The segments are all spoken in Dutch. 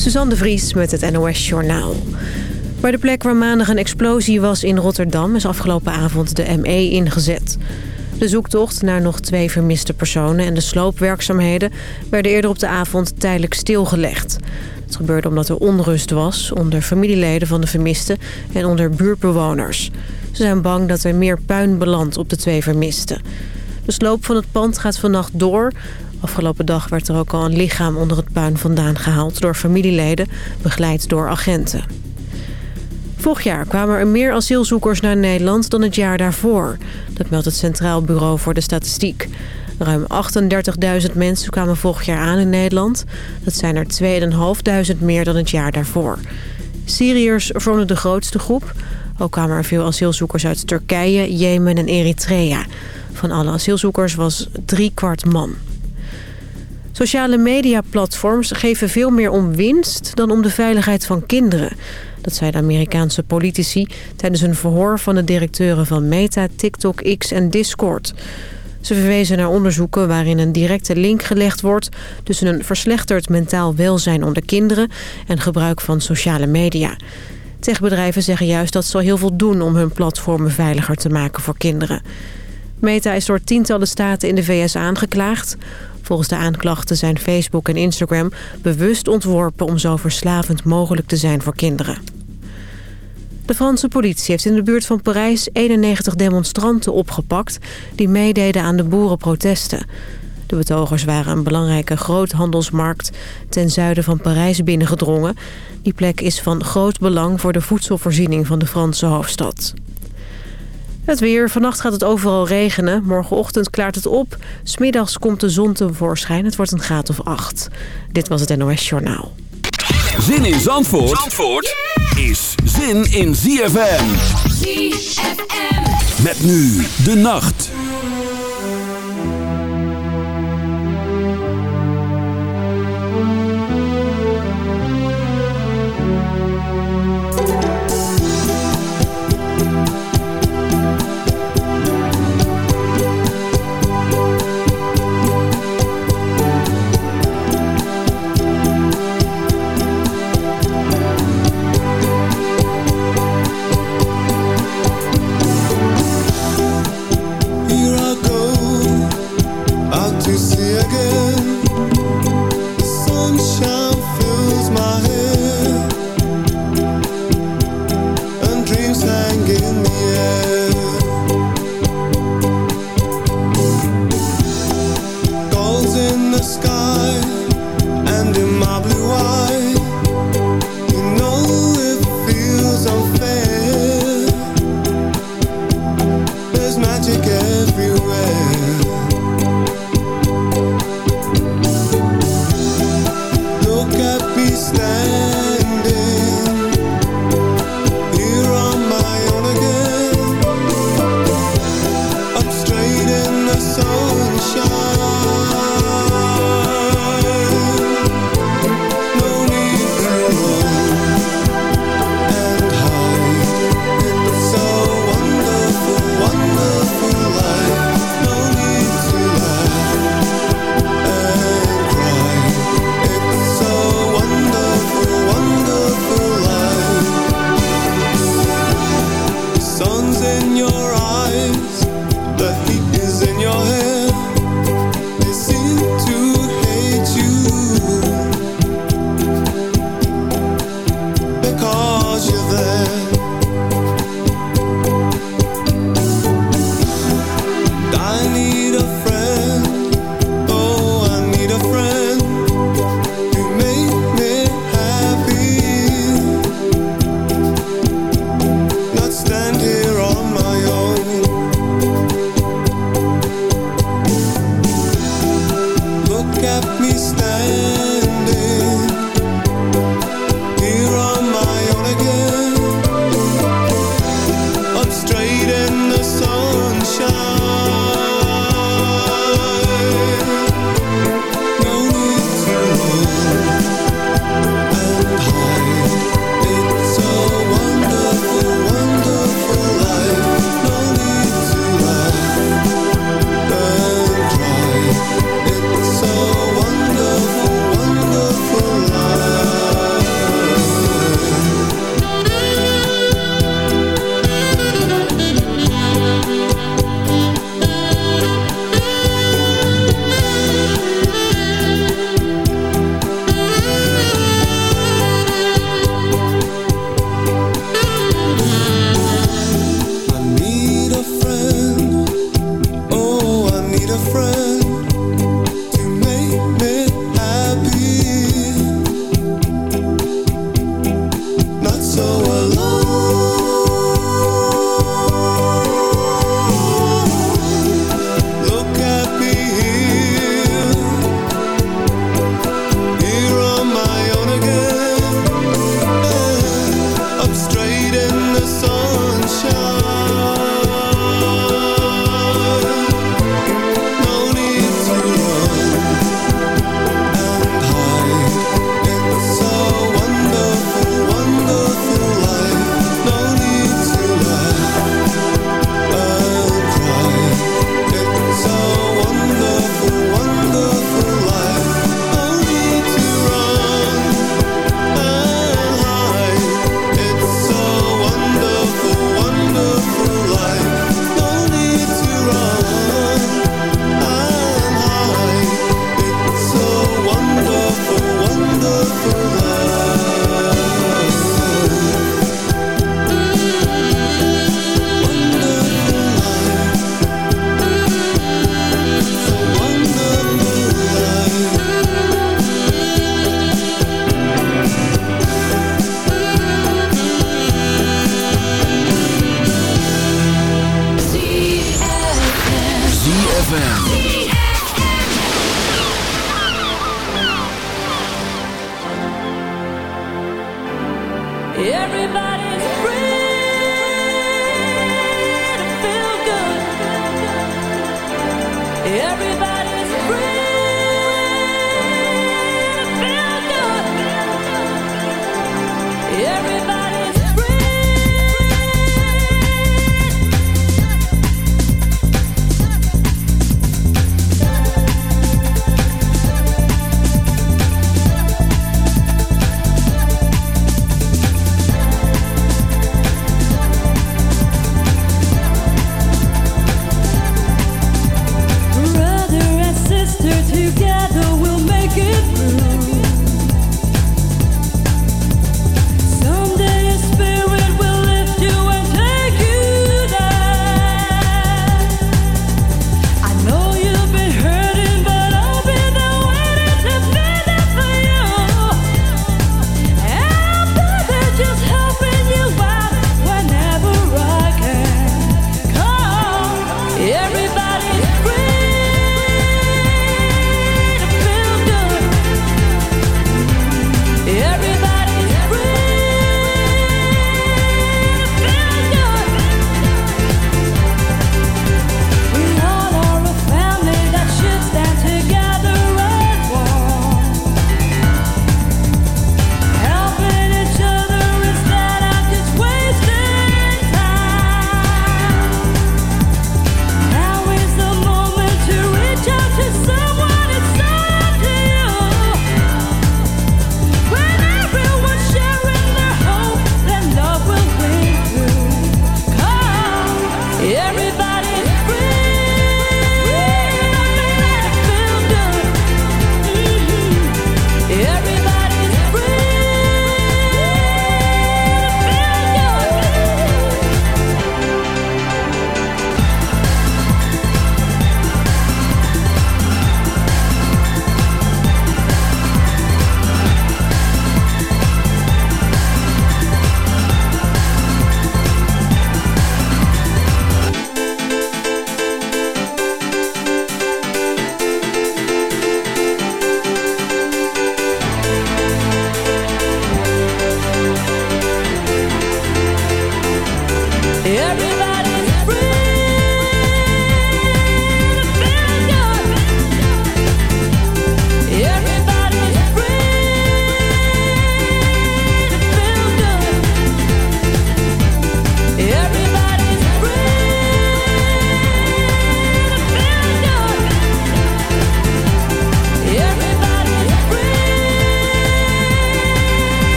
Suzanne de Vries met het NOS Journaal. Bij de plek waar maandag een explosie was in Rotterdam... is afgelopen avond de ME ingezet. De zoektocht naar nog twee vermiste personen en de sloopwerkzaamheden... werden eerder op de avond tijdelijk stilgelegd. Het gebeurde omdat er onrust was onder familieleden van de vermisten... en onder buurtbewoners. Ze zijn bang dat er meer puin belandt op de twee vermisten. De sloop van het pand gaat vannacht door... Afgelopen dag werd er ook al een lichaam onder het puin vandaan gehaald... door familieleden, begeleid door agenten. Vorig jaar kwamen er meer asielzoekers naar Nederland dan het jaar daarvoor. Dat meldt het Centraal Bureau voor de Statistiek. Ruim 38.000 mensen kwamen vorig jaar aan in Nederland. Dat zijn er 2.500 meer dan het jaar daarvoor. Syriërs vormden de grootste groep. Ook kwamen er veel asielzoekers uit Turkije, Jemen en Eritrea. Van alle asielzoekers was drie kwart man. Sociale mediaplatforms geven veel meer om winst dan om de veiligheid van kinderen. Dat zeiden Amerikaanse politici tijdens een verhoor van de directeuren van Meta, TikTok, X en Discord. Ze verwezen naar onderzoeken waarin een directe link gelegd wordt... tussen een verslechterd mentaal welzijn onder kinderen... en gebruik van sociale media. Techbedrijven zeggen juist dat ze al heel veel doen... om hun platformen veiliger te maken voor kinderen. Meta is door tientallen staten in de VS aangeklaagd. Volgens de aanklachten zijn Facebook en Instagram bewust ontworpen... om zo verslavend mogelijk te zijn voor kinderen. De Franse politie heeft in de buurt van Parijs 91 demonstranten opgepakt... die meededen aan de boerenprotesten. De betogers waren een belangrijke groothandelsmarkt ten zuiden van Parijs binnengedrongen. Die plek is van groot belang voor de voedselvoorziening van de Franse hoofdstad. Het weer. Vannacht gaat het overal regenen. Morgenochtend klaart het op. Smiddags komt de zon tevoorschijn. Het wordt een graad of acht. Dit was het NOS Journaal. Zin in Zandvoort, Zandvoort is zin in ZFM. ZFM. Met nu de nacht.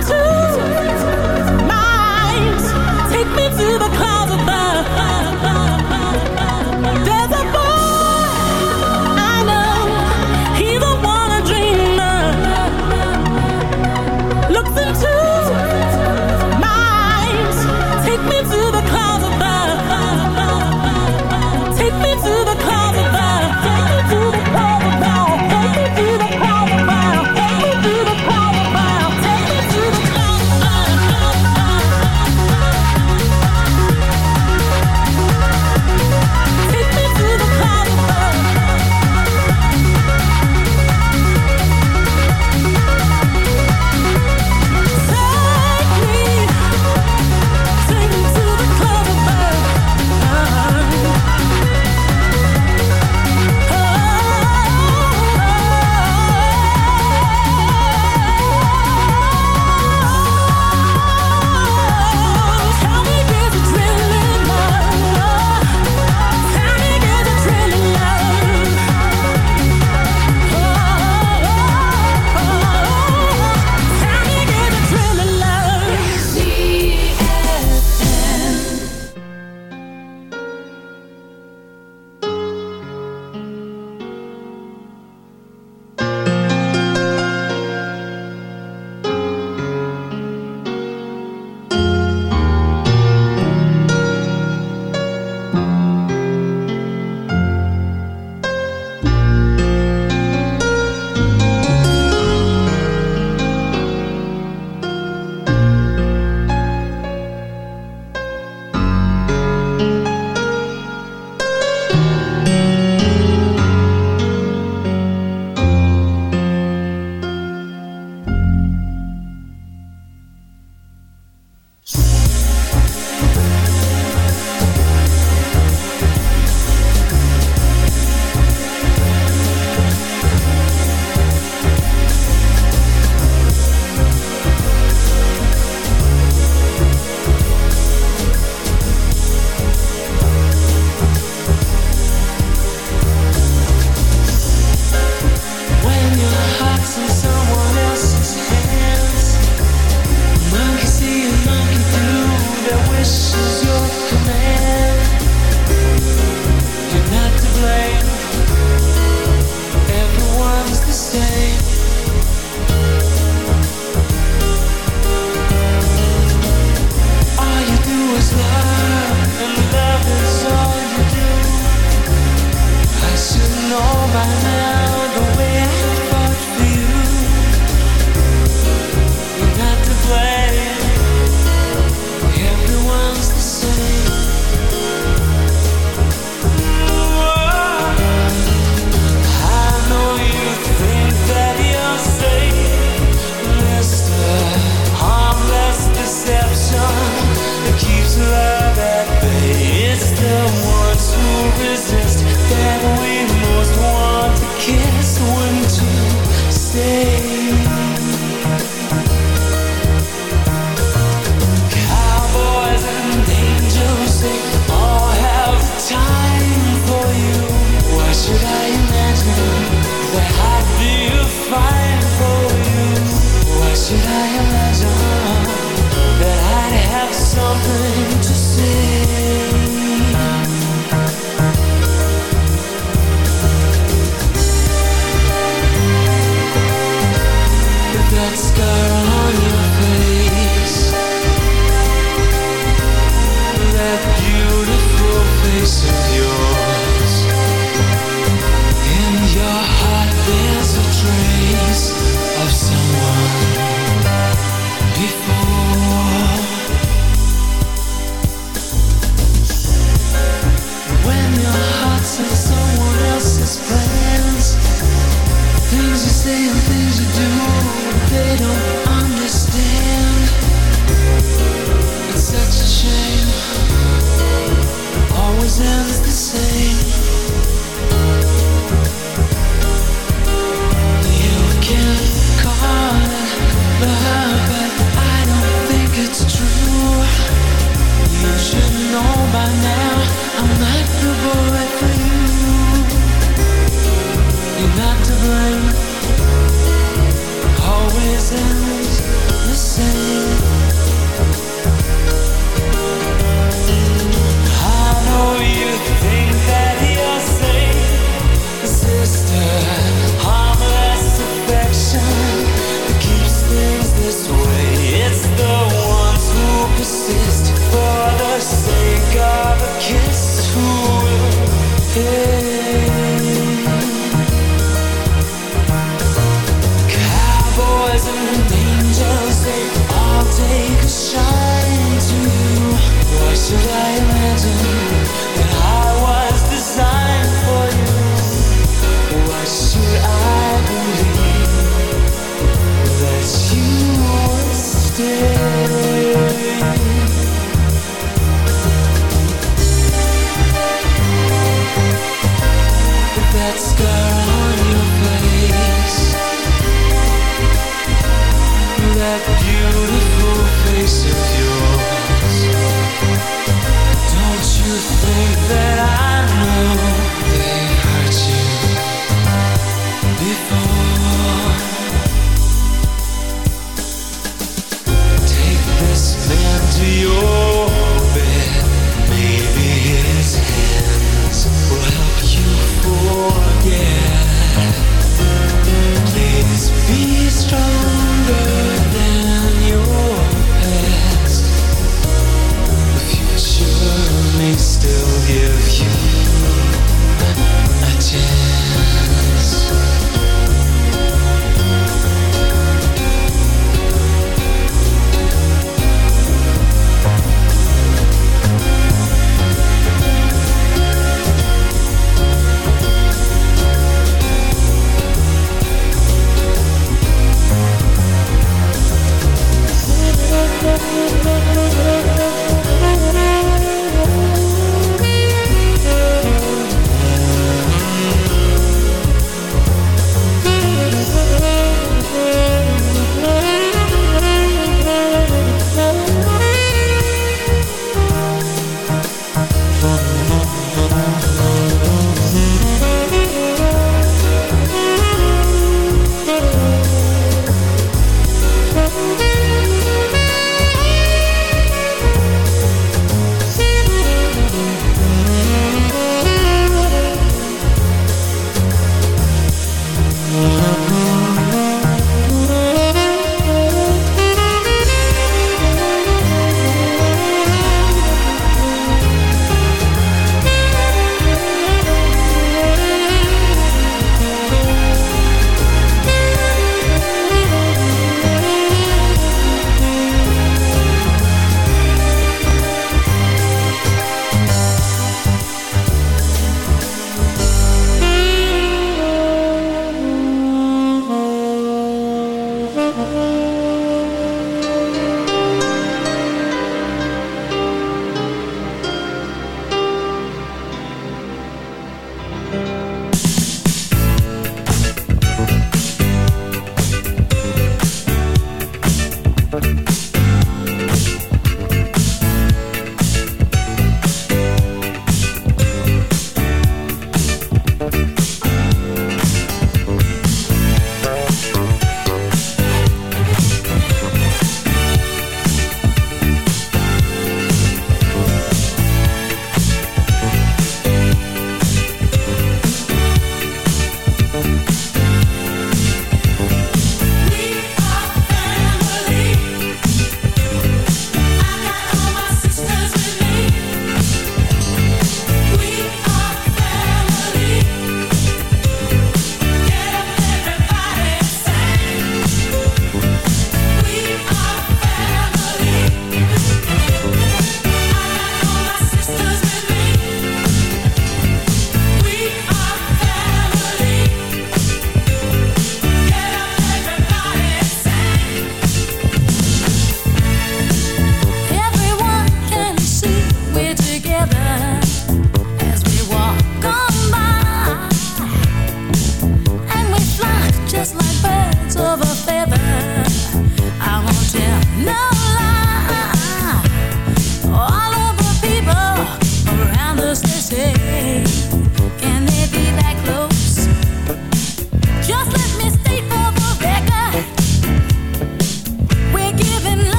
to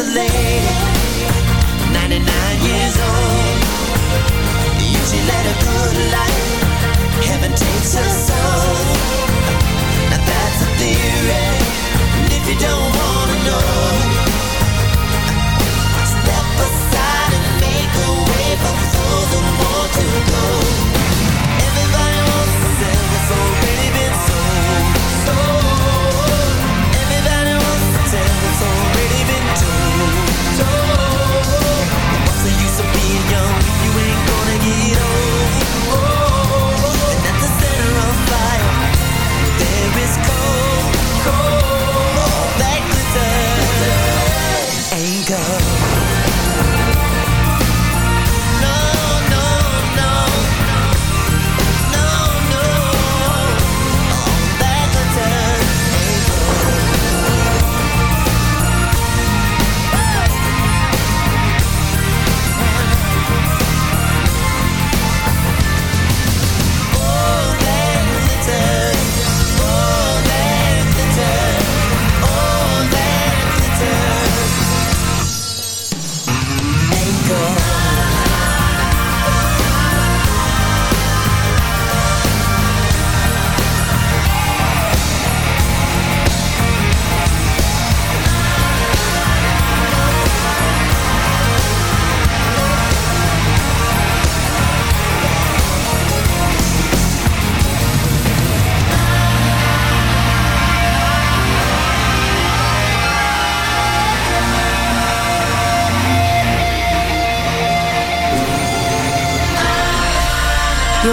a lady 99 years old. She led a good life. Heaven takes her soul. Now that's a theory. And if you don't wanna know Step aside and make a way For those who want to go.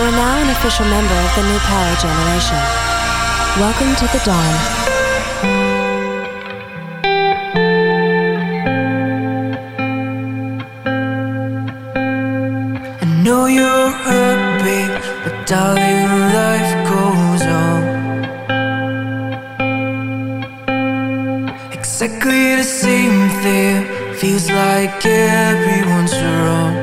are now an official member of the New Power Generation. Welcome to the dawn. exactly the same thing. Feels like everyone's wrong.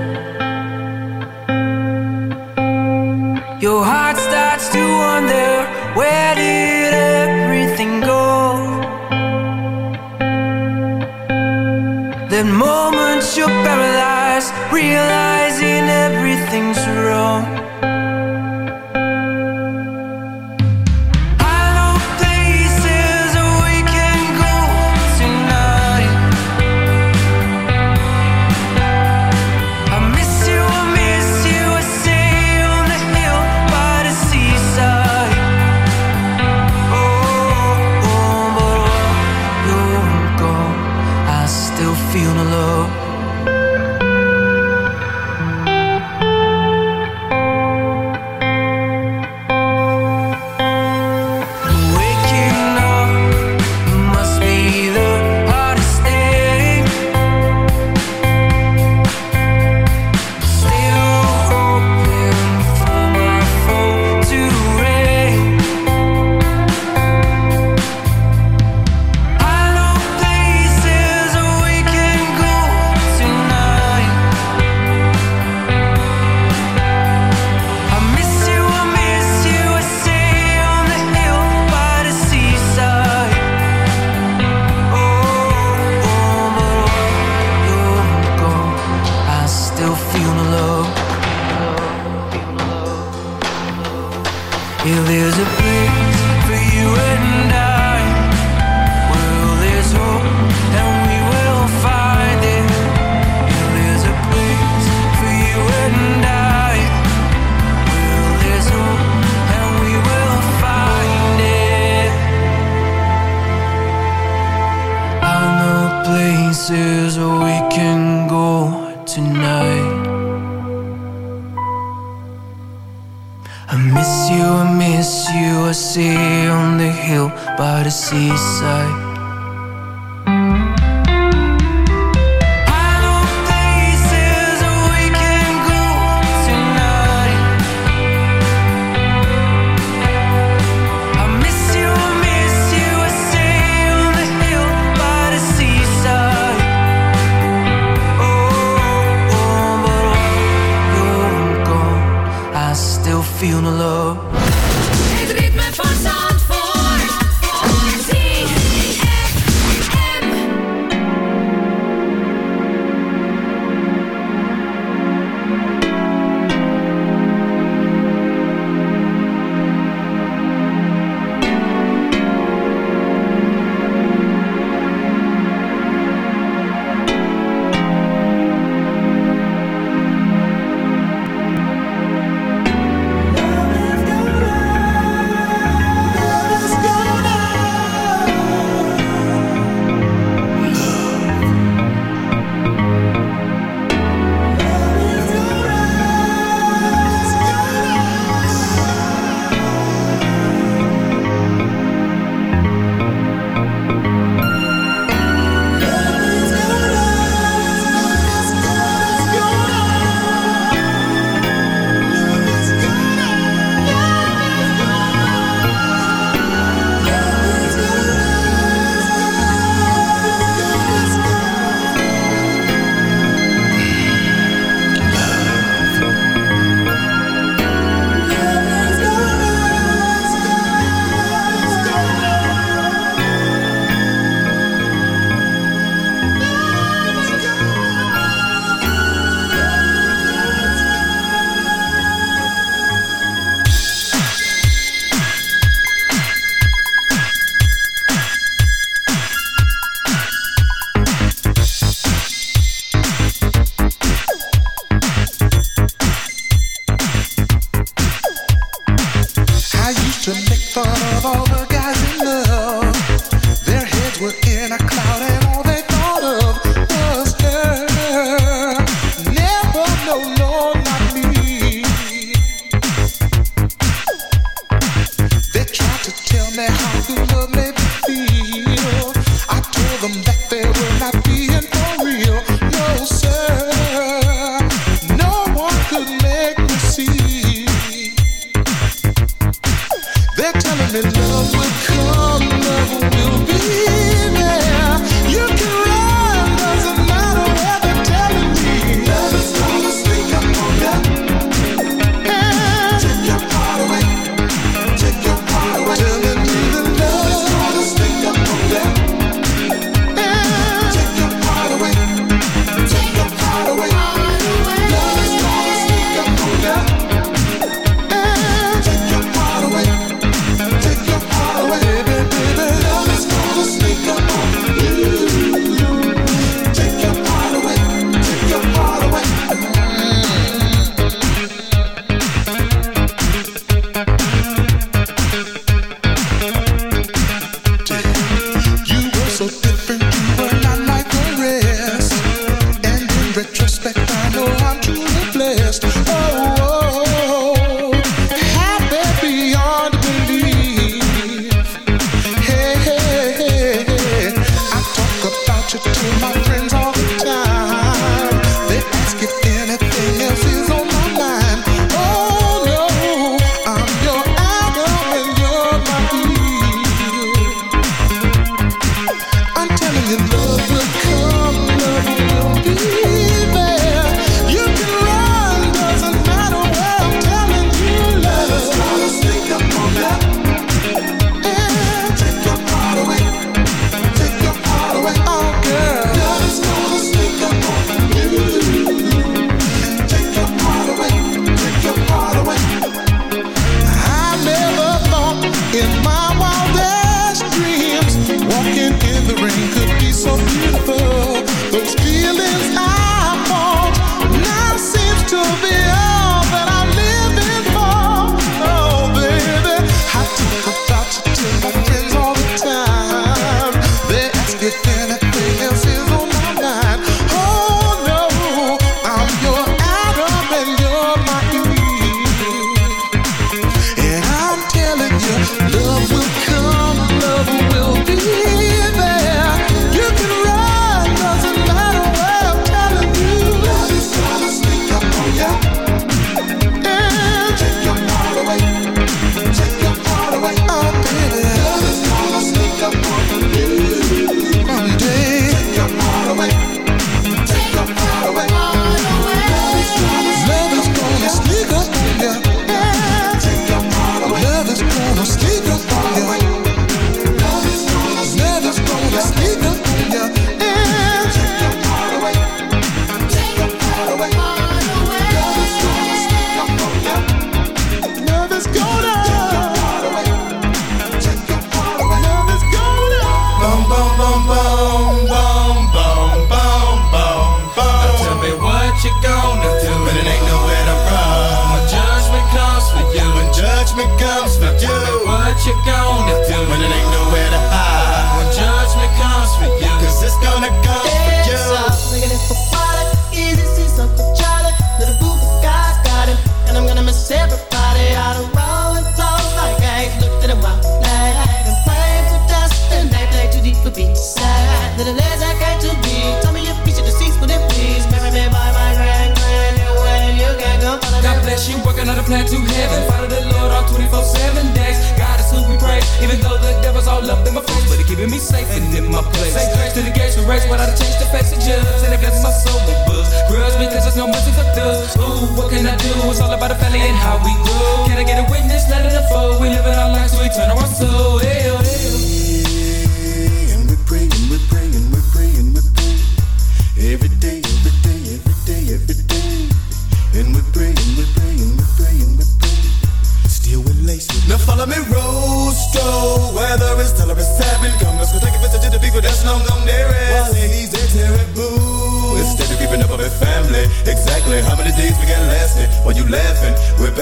If there's a place for you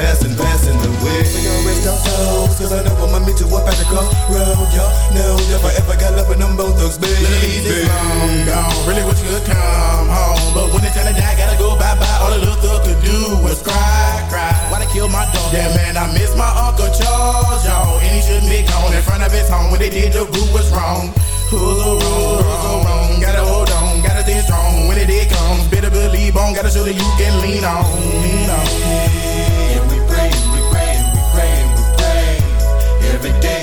fast and fast in the way. We gon' rest our souls, cause I know I'ma meet you up at the crossroad. Y'all know if I ever got love with them both thugs, baby. Ladies, it's long gone, really wish you could come home. But when it's time to die, gotta go bye-bye. All a little thug could do was cry, cry. Why they kill my dog? Yeah, man, I miss my Uncle Charles, y'all. And he should be gone in front of his home. When they did, the root was wrong. Who's the wrong, wrong? Gotta hold on, gotta stay strong. When it did comes, better believe on. Gotta show that you can lean on. every day.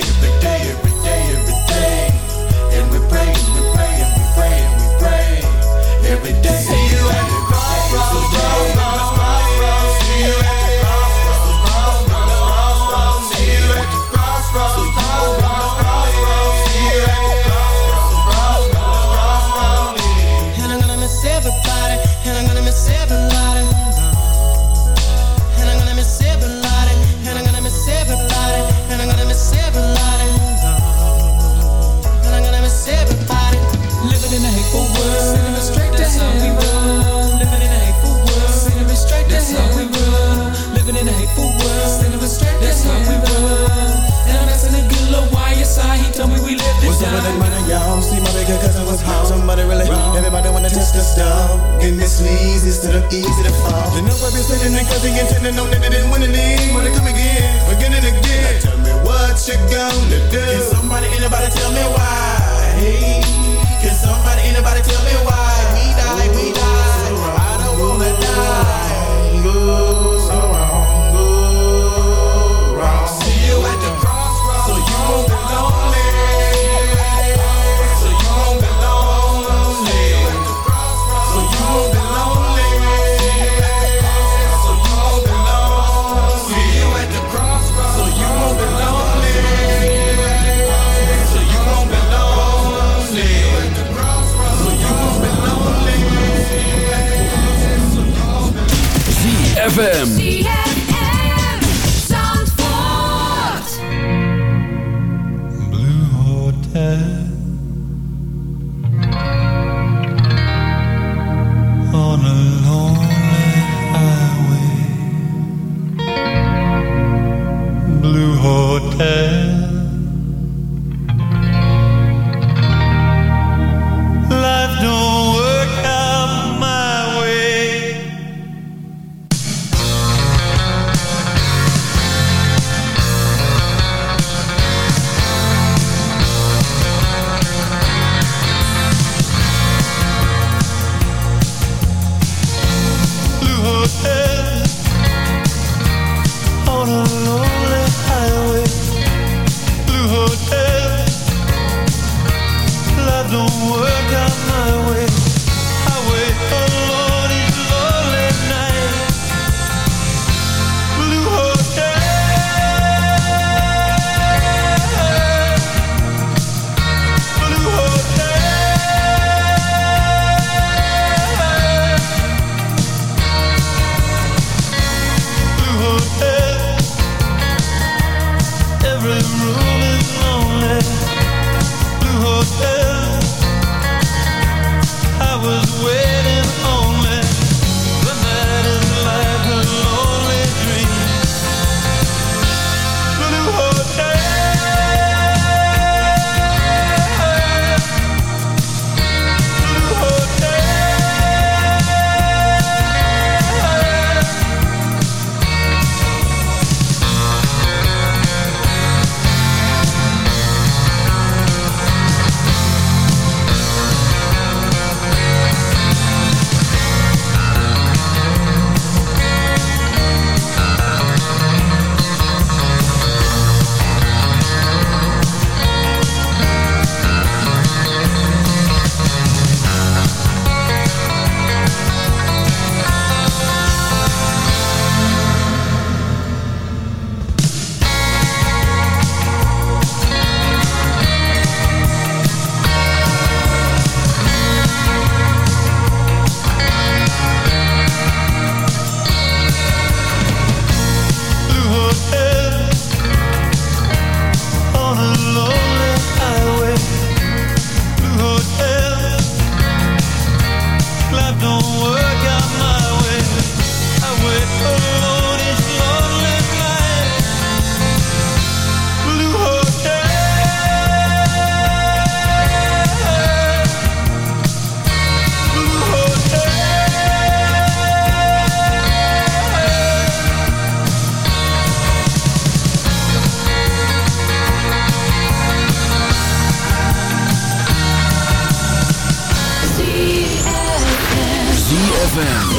Stop. And this leads instead of easy to fall. The number is sitting and cousin intending, no, that didn't win the league. Wanna come again, again and again. ZFM.